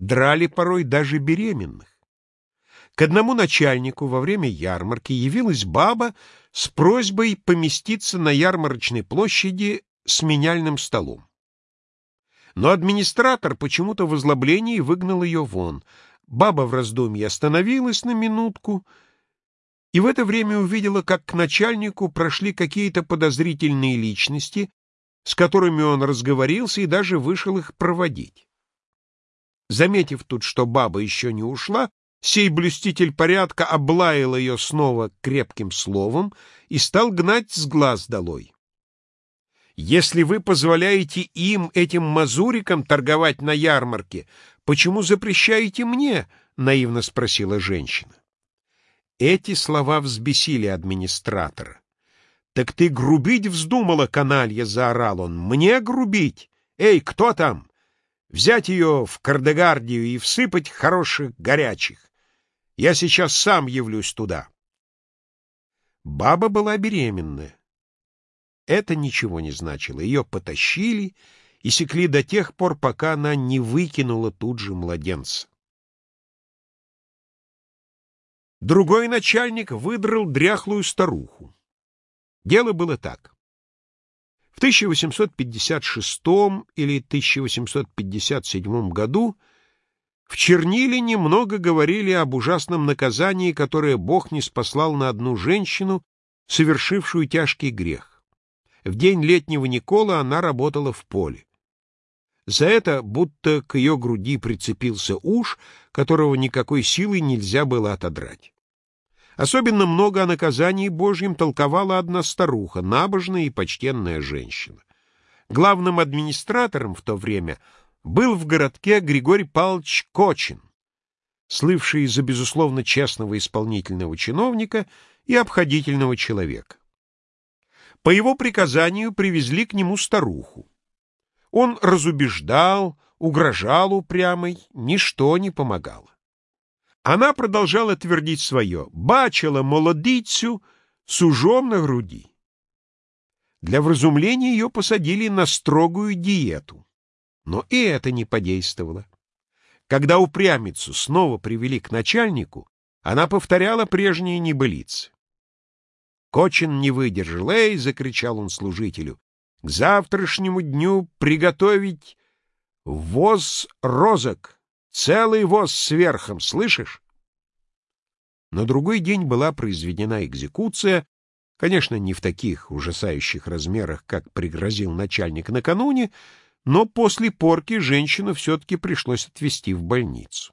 драли порой даже беременных. К одному начальнику во время ярмарки явилась баба с просьбой поместиться на ярмарочной площади с меняльным столом. Но администратор почему-то в озлоблении выгнал ее вон. Баба в раздумье остановилась на минутку и в это время увидела, как к начальнику прошли какие-то подозрительные личности, с которыми он разговорился и даже вышел их проводить. Заметив тут, что баба еще не ушла, сей блюститель порядка облаял ее снова крепким словом и стал гнать с глаз долой. Если вы позволяете им, этим мазурикам, торговать на ярмарке, почему запрещаете мне? — наивно спросила женщина. Эти слова взбесили администратора. — Так ты грубить вздумала, каналья, — заорал он. — Мне грубить? Эй, кто там? Взять ее в Кардегардию и всыпать хороших горячих. Я сейчас сам явлюсь туда. Баба была беременная. Это ничего не значило. Ее потащили и секли до тех пор, пока она не выкинула тут же младенца. Другой начальник выдрал дряхлую старуху. Дело было так. В 1856 или 1857 году в Чернилине много говорили об ужасном наказании, которое Бог не спаслал на одну женщину, совершившую тяжкий грех. В день летнего Никола она работала в поле. За это будто к ее груди прицепился уж, которого никакой силой нельзя было отодрать. Особенно много о наказании Божьем толковала одна старуха, набожная и почтенная женщина. Главным администратором в то время был в городке Григорий Павлович Кочин, слывший за безусловно честного исполнительного чиновника и обходительного человека. По его приказанию привезли к нему старуху. Он разубеждал, угрожал упрямой, ничто не помогало. Она продолжала твердить свое, бачила молодицю с ужом на груди. Для вразумления ее посадили на строгую диету. Но и это не подействовало. Когда упрямицу снова привели к начальнику, она повторяла прежние небылицы. Кочин не выдержал. «Эй!» — закричал он служителю. «К завтрашнему дню приготовить воз розок, целый воз сверхом, слышишь?» На другой день была произведена экзекуция, конечно, не в таких ужасающих размерах, как пригрозил начальник накануне, но после порки женщину все-таки пришлось отвезти в больницу.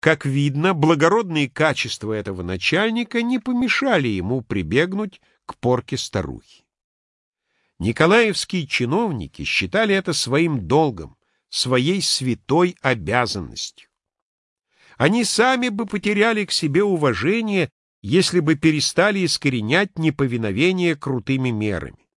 Как видно, благородные качества этого начальника не помешали ему прибегнуть к порке старухи. Николаевские чиновники считали это своим долгом, своей святой обязанностью. Они сами бы потеряли к себе уважение, если бы перестали искоренять неповиновение крутыми мерами.